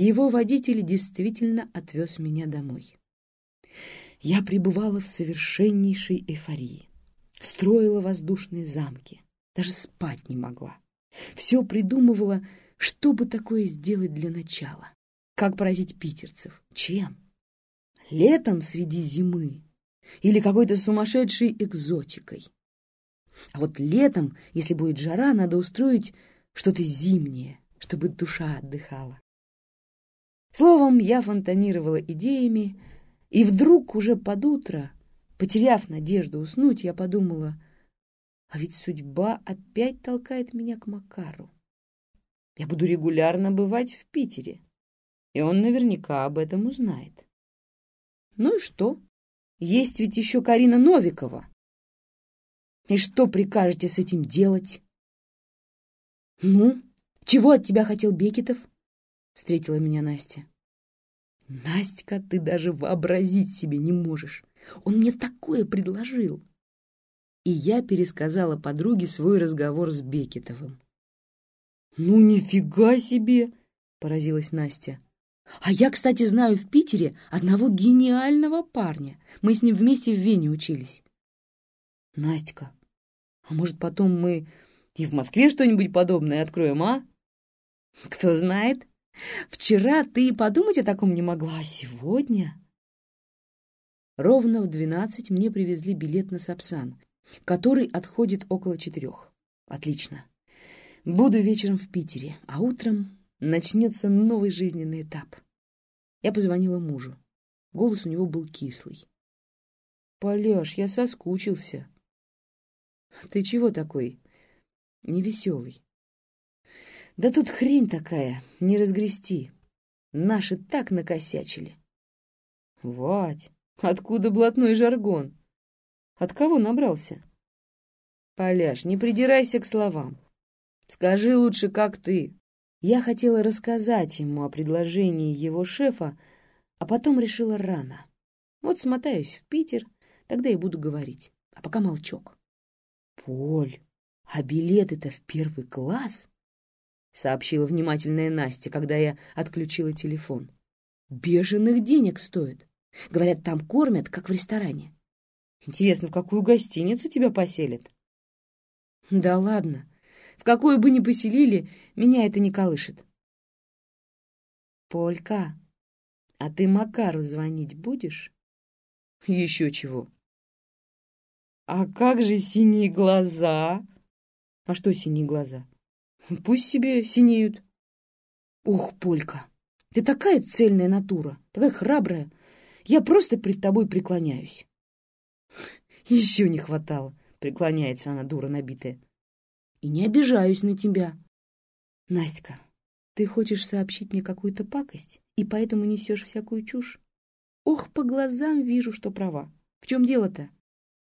Его водитель действительно отвез меня домой. Я пребывала в совершеннейшей эйфории. Строила воздушные замки, даже спать не могла. Все придумывала, что бы такое сделать для начала. Как поразить питерцев? Чем? Летом среди зимы? Или какой-то сумасшедшей экзотикой? А вот летом, если будет жара, надо устроить что-то зимнее, чтобы душа отдыхала. Словом, я фонтанировала идеями, и вдруг уже под утро, потеряв надежду уснуть, я подумала, а ведь судьба опять толкает меня к Макару. Я буду регулярно бывать в Питере, и он наверняка об этом узнает. Ну и что? Есть ведь еще Карина Новикова. И что прикажете с этим делать? Ну, чего от тебя хотел Бекетов? Встретила меня Настя. Настя, ты даже вообразить себе не можешь. Он мне такое предложил. И я пересказала подруге свой разговор с Бекетовым. «Ну, нифига себе!» — поразилась Настя. «А я, кстати, знаю в Питере одного гениального парня. Мы с ним вместе в Вене учились». «Настя, а может, потом мы и в Москве что-нибудь подобное откроем, а?» «Кто знает. Вчера ты подумать о таком не могла, а сегодня...» Ровно в двенадцать мне привезли билет на Сапсан, который отходит около четырех. Отлично. Буду вечером в Питере, а утром начнется новый жизненный этап. Я позвонила мужу. Голос у него был кислый. «Поляш, я соскучился». «Ты чего такой? Невеселый?» «Да тут хрень такая, не разгрести. Наши так накосячили». «Вать, откуда блатной жаргон? От кого набрался?» «Поляш, не придирайся к словам. Скажи лучше, как ты». Я хотела рассказать ему о предложении его шефа, а потом решила рано. Вот смотаюсь в Питер, тогда и буду говорить. А пока молчок. «Поль, а билеты-то в первый класс?» — сообщила внимательная Настя, когда я отключила телефон. «Беженых денег стоит. Говорят, там кормят, как в ресторане. Интересно, в какую гостиницу тебя поселят?» «Да ладно, в какую бы ни поселили, меня это не колышет. Полька, а ты Макару звонить будешь? Еще чего. А как же синие глаза? А что синие глаза? Пусть себе синеют. Ух, Полька, ты такая цельная натура, такая храбрая. Я просто пред тобой преклоняюсь. Еще не хватало, преклоняется она, дура набитая и не обижаюсь на тебя. Настя, ты хочешь сообщить мне какую-то пакость и поэтому несешь всякую чушь? Ох, по глазам вижу, что права. В чем дело-то?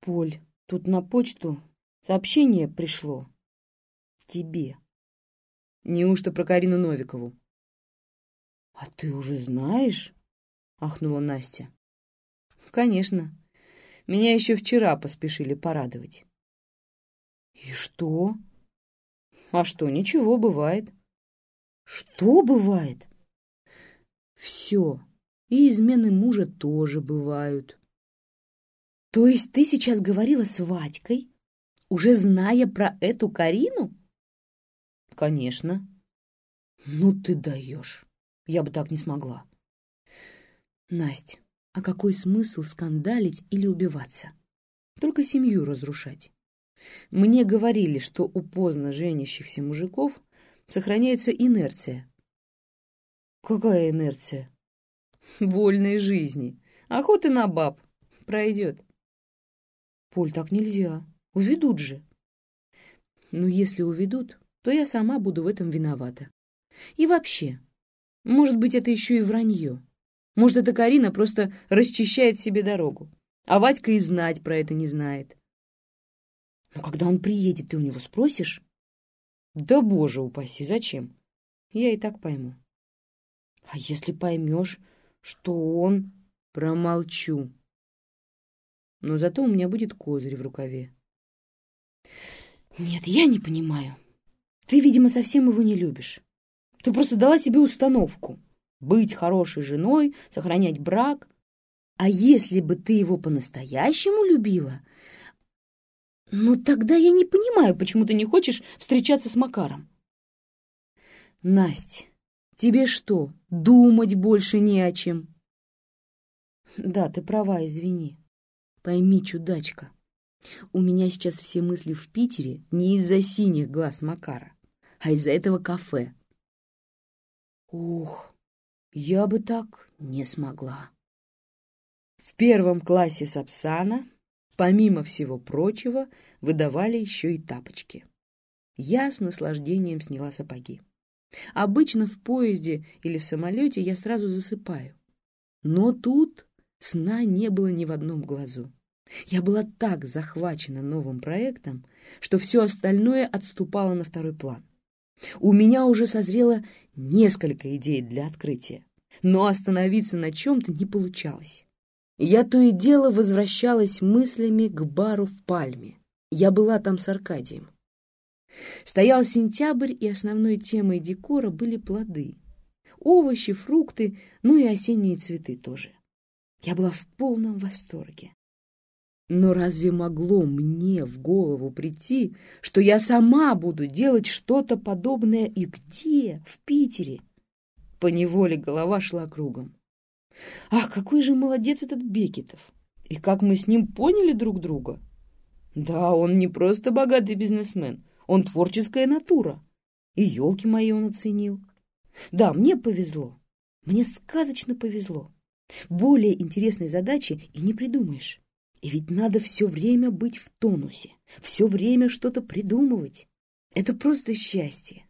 Поль, тут на почту сообщение пришло. Тебе. Неужто про Карину Новикову? А ты уже знаешь? Ахнула Настя. Конечно. Меня еще вчера поспешили порадовать. И что? А что, ничего, бывает. Что бывает? Все. И измены мужа тоже бывают. То есть ты сейчас говорила с Вадькой, уже зная про эту Карину? Конечно. Ну ты даешь. Я бы так не смогла. Настя, а какой смысл скандалить или убиваться? Только семью разрушать. Мне говорили, что у поздно женящихся мужиков сохраняется инерция. Какая инерция? Вольной жизни. Охоты на баб. Пройдет. Поль, так нельзя. Уведут же. Ну, если уведут, то я сама буду в этом виновата. И вообще, может быть, это еще и вранье. Может, эта Карина просто расчищает себе дорогу. А Вадька и знать про это не знает. Но когда он приедет, ты у него спросишь? Да боже упаси, зачем? Я и так пойму. А если поймешь, что он... Промолчу. Но зато у меня будет козырь в рукаве. Нет, я не понимаю. Ты, видимо, совсем его не любишь. Ты просто дала себе установку. быть хорошей женой, сохранять брак. А если бы ты его по-настоящему любила, ну тогда я не понимаю, почему ты не хочешь встречаться с Макаром. Насть, тебе что, думать больше не о чем? Да, ты права, извини. Пойми, чудачка, у меня сейчас все мысли в Питере не из-за синих глаз Макара, а из-за этого кафе. Ух, я бы так не смогла. В первом классе Сапсана, помимо всего прочего, выдавали еще и тапочки. Я с наслаждением сняла сапоги. Обычно в поезде или в самолете я сразу засыпаю. Но тут сна не было ни в одном глазу. Я была так захвачена новым проектом, что все остальное отступало на второй план. У меня уже созрело несколько идей для открытия, но остановиться на чем-то не получалось. Я то и дело возвращалась мыслями к бару в Пальме. Я была там с Аркадием. Стоял сентябрь, и основной темой декора были плоды. Овощи, фрукты, ну и осенние цветы тоже. Я была в полном восторге. Но разве могло мне в голову прийти, что я сама буду делать что-то подобное и где? В Питере? Поневоле голова шла кругом. Ах, какой же молодец этот Бекетов! И как мы с ним поняли друг друга? Да, он не просто богатый бизнесмен, он творческая натура. И елки мои он оценил. Да, мне повезло. Мне сказочно повезло. Более интересной задачи и не придумаешь. И ведь надо все время быть в тонусе, все время что-то придумывать. Это просто счастье.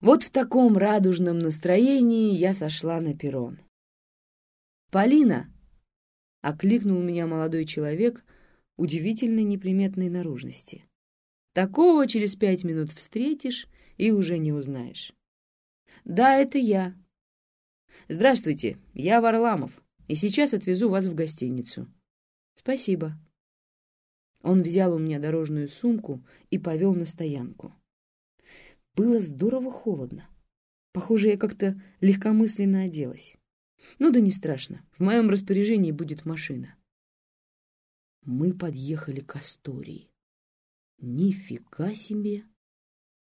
Вот в таком радужном настроении я сошла на перрон. «Полина!» — окликнул меня молодой человек удивительной неприметной наружности. Такого через пять минут встретишь и уже не узнаешь. «Да, это я». «Здравствуйте, я Варламов, и сейчас отвезу вас в гостиницу». «Спасибо». Он взял у меня дорожную сумку и повел на стоянку. Было здорово холодно. Похоже, я как-то легкомысленно оделась. Ну да не страшно, в моем распоряжении будет машина. Мы подъехали к Астории. Нифига себе!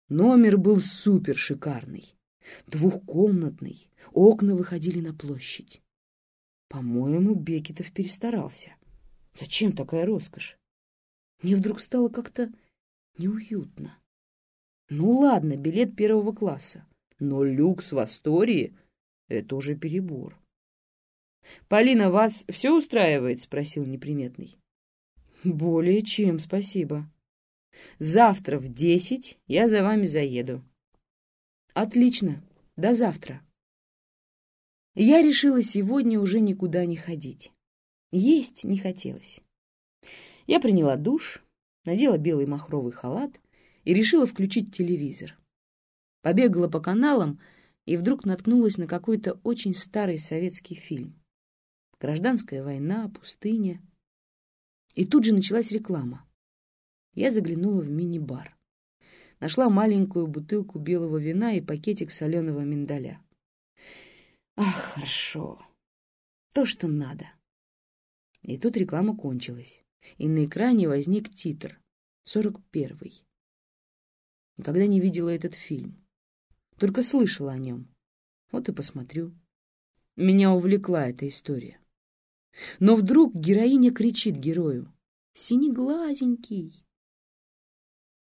Номер был супер шикарный. Двухкомнатный, окна выходили на площадь. По-моему, Бекетов перестарался. Зачем такая роскошь? Мне вдруг стало как-то неуютно. Ну ладно, билет первого класса, но люкс в Астории — это уже перебор. «Полина, вас все устраивает?» — спросил неприметный. «Более чем, спасибо. Завтра в десять я за вами заеду». «Отлично. До завтра». Я решила сегодня уже никуда не ходить. Есть не хотелось. Я приняла душ, надела белый махровый халат и решила включить телевизор. Побегала по каналам и вдруг наткнулась на какой-то очень старый советский фильм. Гражданская война, пустыня. И тут же началась реклама. Я заглянула в мини-бар. Нашла маленькую бутылку белого вина и пакетик соленого миндаля. Ах, хорошо. То, что надо. И тут реклама кончилась, и на экране возник титр «Сорок первый». Никогда не видела этот фильм, только слышала о нем. Вот и посмотрю. Меня увлекла эта история. Но вдруг героиня кричит герою «Синеглазенький!»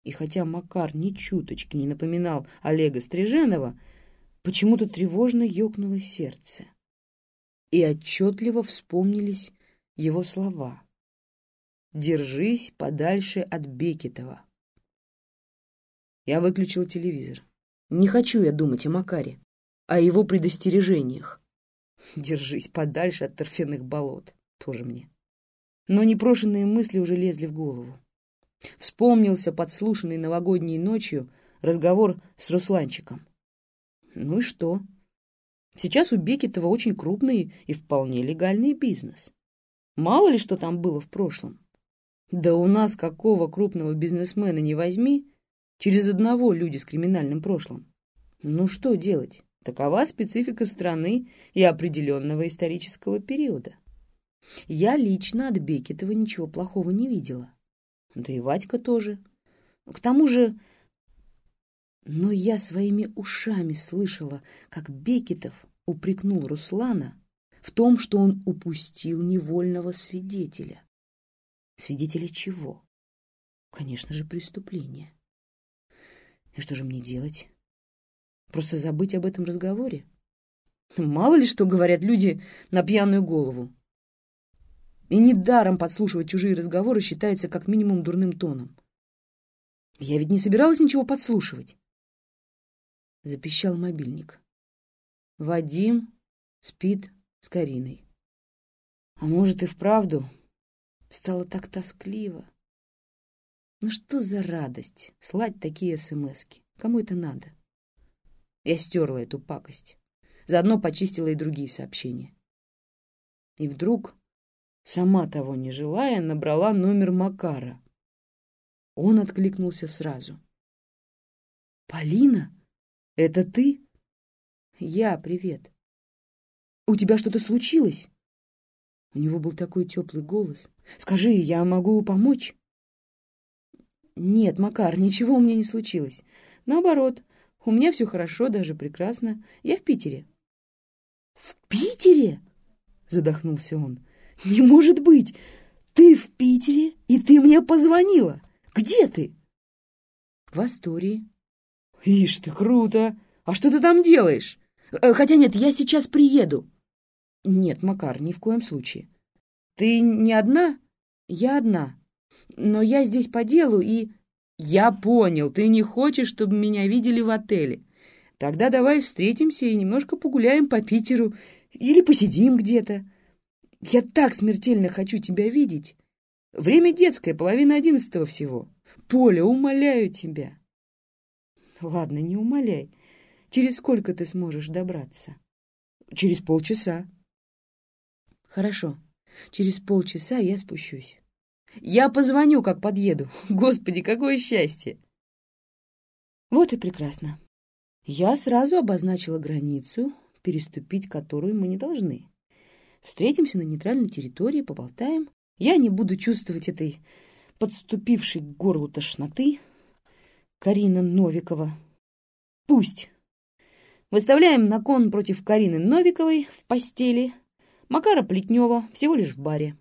И хотя Макар ни чуточки не напоминал Олега Стриженова, почему-то тревожно ёкнуло сердце. И отчетливо вспомнились его слова. «Держись подальше от Бекетова». Я выключил телевизор. Не хочу я думать о Макаре, о его предостережениях. Держись подальше от торфяных болот. Тоже мне. Но непрошенные мысли уже лезли в голову. Вспомнился подслушанный новогодней ночью разговор с Русланчиком. Ну и что? Сейчас у Бекетова очень крупный и вполне легальный бизнес. Мало ли что там было в прошлом. Да у нас какого крупного бизнесмена не возьми, через одного люди с криминальным прошлым. Ну что делать? Такова специфика страны и определенного исторического периода. Я лично от Бекетова ничего плохого не видела. Да и Вадька тоже. К тому же... Но я своими ушами слышала, как Бекетов упрекнул Руслана в том, что он упустил невольного свидетеля. Свидетеля чего? Конечно же, преступления. И что же мне делать? Просто забыть об этом разговоре? Мало ли что говорят люди на пьяную голову. И недаром подслушивать чужие разговоры считается как минимум дурным тоном. Я ведь не собиралась ничего подслушивать. Запищал мобильник. Вадим спит с Кариной. А может и вправду стало так тоскливо. Ну что за радость слать такие смски? Кому это надо? Я стерла эту пакость. Заодно почистила и другие сообщения. И вдруг, сама того не желая, набрала номер Макара. Он откликнулся сразу. «Полина, это ты?» «Я, привет. У тебя что-то случилось?» У него был такой теплый голос. «Скажи, я могу помочь?» «Нет, Макар, ничего у меня не случилось. Наоборот, у меня все хорошо, даже прекрасно. Я в Питере». «В Питере?» — задохнулся он. «Не может быть! Ты в Питере, и ты мне позвонила! Где ты?» «В Астории». «Ишь ты, круто! А что ты там делаешь? Э, хотя нет, я сейчас приеду». «Нет, Макар, ни в коем случае. Ты не одна?» «Я одна. Но я здесь по делу и...» «Я понял, ты не хочешь, чтобы меня видели в отеле. Тогда давай встретимся и немножко погуляем по Питеру или посидим где-то. Я так смертельно хочу тебя видеть. Время детское, половина одиннадцатого всего. Поля, умоляю тебя». «Ладно, не умоляй. Через сколько ты сможешь добраться?» «Через полчаса». «Хорошо. Через полчаса я спущусь». Я позвоню, как подъеду. Господи, какое счастье! Вот и прекрасно. Я сразу обозначила границу, переступить которую мы не должны. Встретимся на нейтральной территории, поболтаем. Я не буду чувствовать этой подступившей к горлу тошноты. Карина Новикова. Пусть. Выставляем на кон против Карины Новиковой в постели, Макара Плетнева всего лишь в баре.